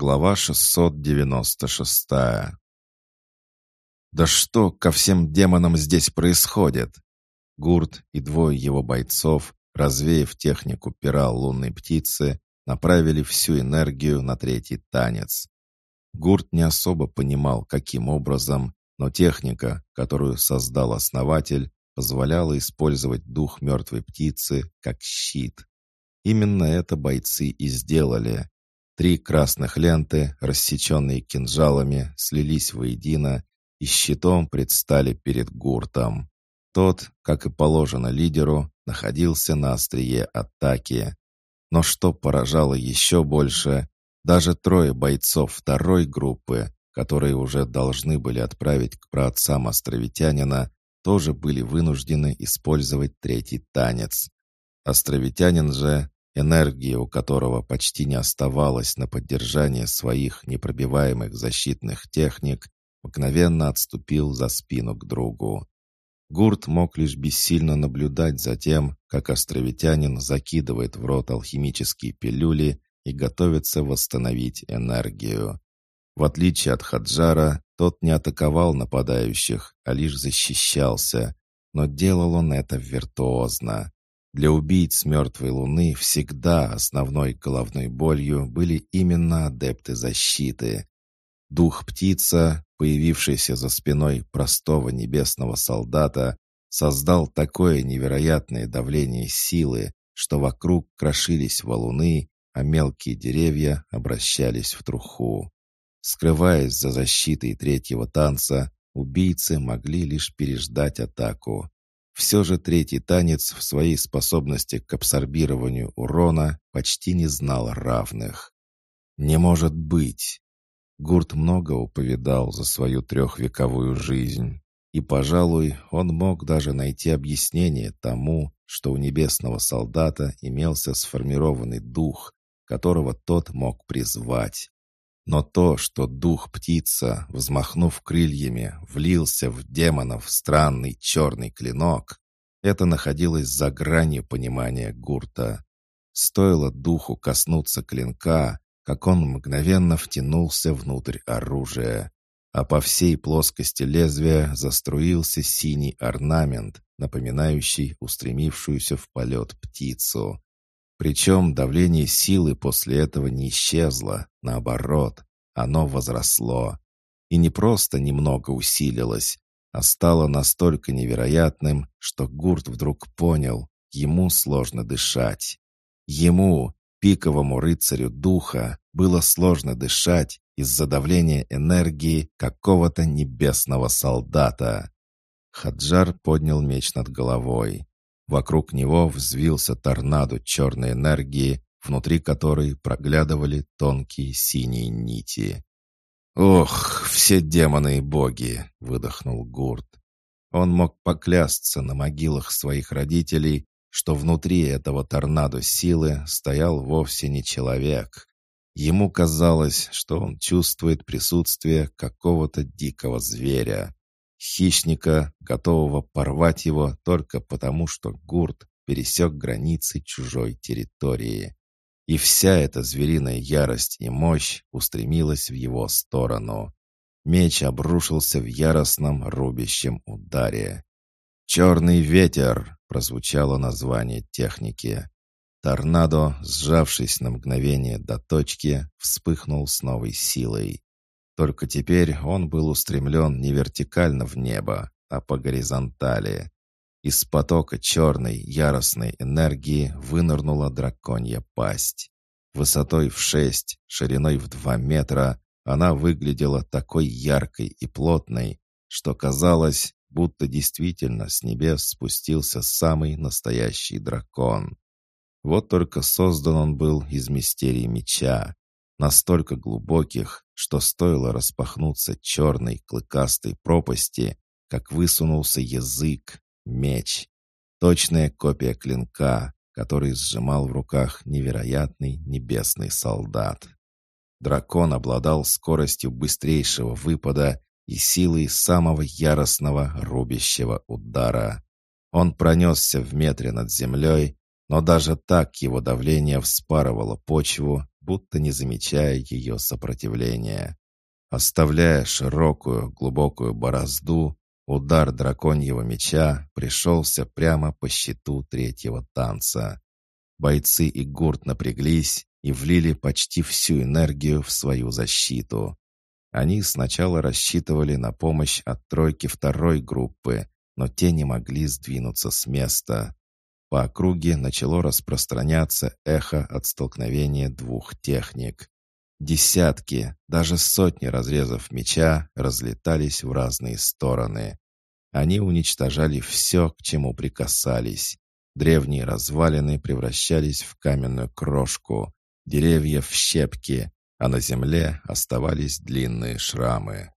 Глава 696 «Да что ко всем демонам здесь происходит?» Гурт и двое его бойцов, развеяв технику пера лунной птицы, направили всю энергию на третий танец. Гурт не особо понимал, каким образом, но техника, которую создал основатель, позволяла использовать дух мертвой птицы как щит. Именно это бойцы и сделали. Три красных ленты, рассеченные кинжалами, слились воедино и щитом предстали перед гуртом. Тот, как и положено лидеру, находился на острие атаки. Но что поражало еще больше, даже трое бойцов второй группы, которые уже должны были отправить к праотцам островитянина, тоже были вынуждены использовать третий танец. Островитянин же, энергии у которого почти не оставалось на поддержание своих непробиваемых защитных техник, мгновенно отступил за спину к другу. Гурт мог лишь бессильно наблюдать за тем, как островитянин закидывает в рот алхимические пилюли и готовится восстановить энергию. В отличие от Хаджара, тот не атаковал нападающих, а лишь защищался, но делал он это виртуозно. Для убийц мертвой луны всегда основной головной болью были именно адепты защиты. Дух птица, появившийся за спиной простого небесного солдата, создал такое невероятное давление силы, что вокруг крошились валуны, а мелкие деревья обращались в труху. Скрываясь за защитой третьего танца, убийцы могли лишь переждать атаку. Все же третий танец в своей способности к абсорбированию урона почти не знал равных. «Не может быть!» Гурт много повидал за свою трехвековую жизнь, и, пожалуй, он мог даже найти объяснение тому, что у небесного солдата имелся сформированный дух, которого тот мог призвать. Но то, что дух птица, взмахнув крыльями, влился в демонов странный черный клинок, это находилось за гранью понимания гурта. Стоило духу коснуться клинка, как он мгновенно втянулся внутрь оружия, а по всей плоскости лезвия заструился синий орнамент, напоминающий устремившуюся в полет птицу. Причем давление силы после этого не исчезло, наоборот, оно возросло. И не просто немного усилилось, а стало настолько невероятным, что Гурт вдруг понял, ему сложно дышать. Ему, Пиковому рыцарю духа было сложно дышать из-за давления энергии какого-то небесного солдата. Хаджар поднял меч над головой. Вокруг него взвился торнадо черной энергии, внутри которой проглядывали тонкие синие нити. «Ох, все демоны и боги!» — выдохнул Гурт. Он мог поклясться на могилах своих родителей, что внутри этого торнадо силы стоял вовсе не человек. Ему казалось, что он чувствует присутствие какого-то дикого зверя. Хищника, готового порвать его только потому, что Гурт пересек границы чужой территории. И вся эта звериная ярость и мощь устремилась в его сторону. Меч обрушился в яростном рубящем ударе. «Черный ветер!» — прозвучало название техники. Торнадо, сжавшись на мгновение до точки, вспыхнул с новой силой. Только теперь он был устремлен не вертикально в небо, а по горизонтали. Из потока черной яростной энергии вынырнула драконья пасть. Высотой в шесть, шириной в два метра, она выглядела такой яркой и плотной, что казалось, будто действительно с небес спустился самый настоящий дракон. Вот только создан он был из мистерий меча, настолько глубоких, что стоило распахнуться черной клыкастой пропасти, как высунулся язык, меч, точная копия клинка, который сжимал в руках невероятный небесный солдат. Дракон обладал скоростью быстрейшего выпада и силой самого яростного рубящего удара. Он пронесся в метре над землей, но даже так его давление вспарывало почву, будто не замечая ее сопротивления. Оставляя широкую, глубокую борозду, удар драконьего меча пришелся прямо по щиту третьего танца. Бойцы и гурт напряглись и влили почти всю энергию в свою защиту. Они сначала рассчитывали на помощь от тройки второй группы, но те не могли сдвинуться с места. По округе начало распространяться эхо от столкновения двух техник. Десятки, даже сотни разрезов меча разлетались в разные стороны. Они уничтожали все, к чему прикасались. Древние развалины превращались в каменную крошку, деревья в щепки, а на земле оставались длинные шрамы.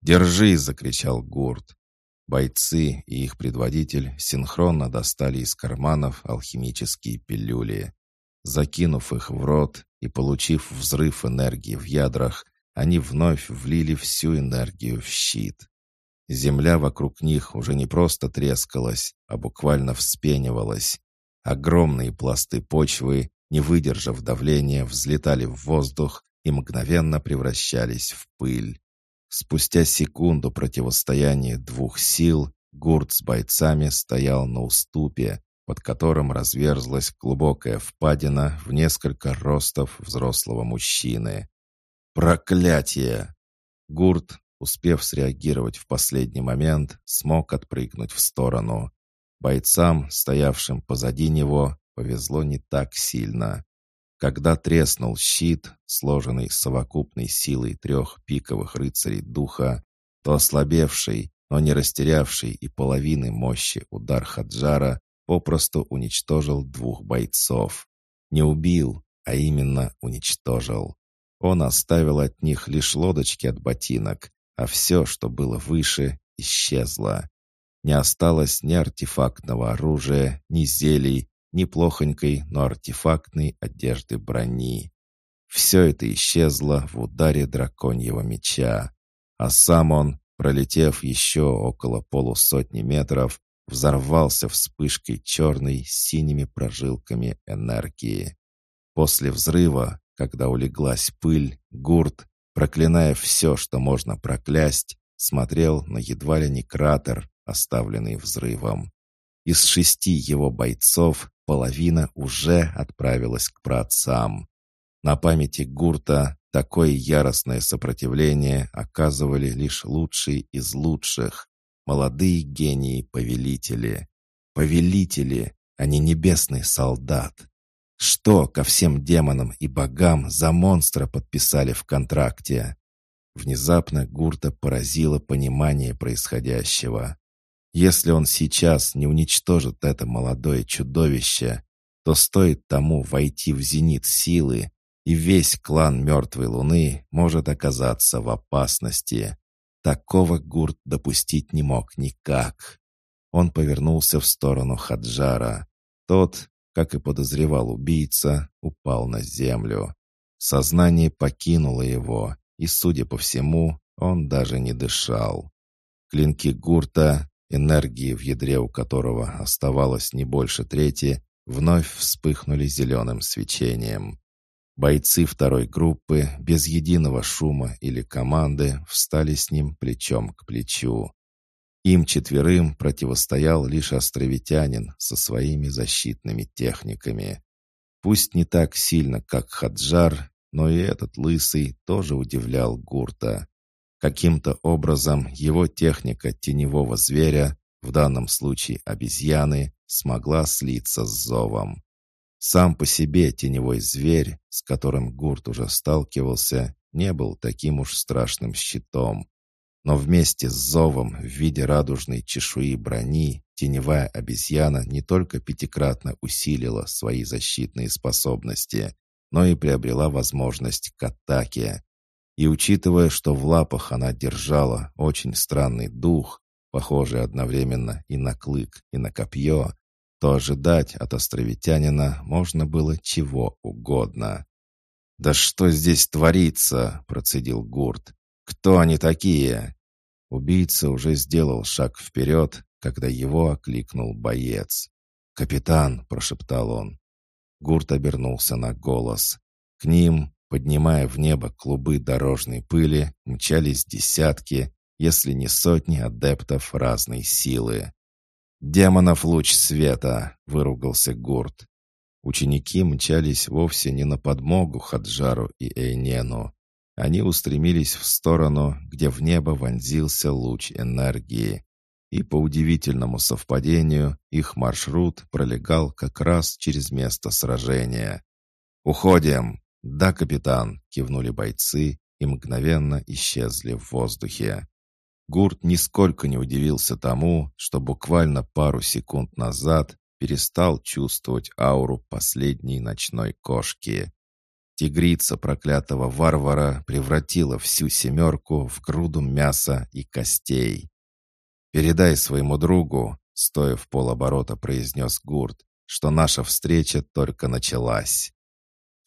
«Держи!» — закричал Гурт. Бойцы и их предводитель синхронно достали из карманов алхимические пилюли. Закинув их в рот и получив взрыв энергии в ядрах, они вновь влили всю энергию в щит. Земля вокруг них уже не просто трескалась, а буквально вспенивалась. Огромные пласты почвы, не выдержав давления, взлетали в воздух и мгновенно превращались в пыль. Спустя секунду противостояния двух сил Гурт с бойцами стоял на уступе, под которым разверзлась глубокая впадина в несколько ростов взрослого мужчины. «Проклятие!» Гурт, успев среагировать в последний момент, смог отпрыгнуть в сторону. Бойцам, стоявшим позади него, повезло не так сильно. Когда треснул щит, сложенный совокупной силой трех пиковых рыцарей духа, то ослабевший, но не растерявший и половины мощи удар Хаджара попросту уничтожил двух бойцов. Не убил, а именно уничтожил. Он оставил от них лишь лодочки от ботинок, а все, что было выше, исчезло. Не осталось ни артефактного оружия, ни зелий, неплохонькой, но артефактной одежды брони. Все это исчезло в ударе драконьего меча, а сам он, пролетев еще около полусотни метров, взорвался вспышкой черной с синими прожилками энергии. После взрыва, когда улеглась пыль, Гурт, проклиная все, что можно проклясть, смотрел на едва ли не кратер, оставленный взрывом. Из шести его бойцов половина уже отправилась к праотцам. На памяти Гурта такое яростное сопротивление оказывали лишь лучшие из лучших, молодые гении-повелители. Повелители, а не небесный солдат. Что ко всем демонам и богам за монстра подписали в контракте? Внезапно Гурта поразило понимание происходящего. Если он сейчас не уничтожит это молодое чудовище, то стоит тому войти в зенит силы, и весь клан Мертвой Луны может оказаться в опасности. Такого Гурт допустить не мог никак. Он повернулся в сторону Хаджара. Тот, как и подозревал убийца, упал на землю. Сознание покинуло его, и, судя по всему, он даже не дышал. Клинки Гурта энергии в ядре у которого оставалось не больше трети, вновь вспыхнули зеленым свечением. Бойцы второй группы без единого шума или команды встали с ним плечом к плечу. Им четверым противостоял лишь островитянин со своими защитными техниками. Пусть не так сильно, как Хаджар, но и этот лысый тоже удивлял Гурта. Каким-то образом его техника теневого зверя, в данном случае обезьяны, смогла слиться с зовом. Сам по себе теневой зверь, с которым Гурт уже сталкивался, не был таким уж страшным щитом. Но вместе с зовом в виде радужной чешуи брони теневая обезьяна не только пятикратно усилила свои защитные способности, но и приобрела возможность к атаке. И учитывая, что в лапах она держала очень странный дух, похожий одновременно и на клык, и на копье, то ожидать от островитянина можно было чего угодно. «Да что здесь творится?» — процедил Гурт. «Кто они такие?» Убийца уже сделал шаг вперед, когда его окликнул боец. «Капитан!» — прошептал он. Гурт обернулся на голос. К ним, поднимая в небо клубы дорожной пыли, мчались десятки, если не сотни адептов разной силы. «Демонов луч света!» — выругался Гурт. Ученики мчались вовсе не на подмогу Хаджару и Эйнену. Они устремились в сторону, где в небо вонзился луч энергии. И по удивительному совпадению их маршрут пролегал как раз через место сражения. «Уходим!» «Да, капитан!» — кивнули бойцы и мгновенно исчезли в воздухе. Гурт нисколько не удивился тому, что буквально пару секунд назад перестал чувствовать ауру последней ночной кошки. Тигрица проклятого варвара превратила всю семерку в груду мяса и костей. «Передай своему другу», — стоя в полоборота произнес Гурт, что наша встреча только началась.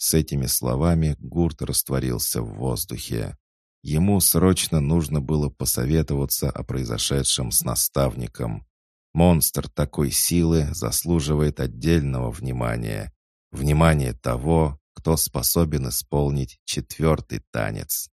С этими словами Гурт растворился в воздухе. Ему срочно нужно было посоветоваться о произошедшем с наставником. Монстр такой силы заслуживает отдельного внимания. Внимание того, кто способен исполнить четвертый танец.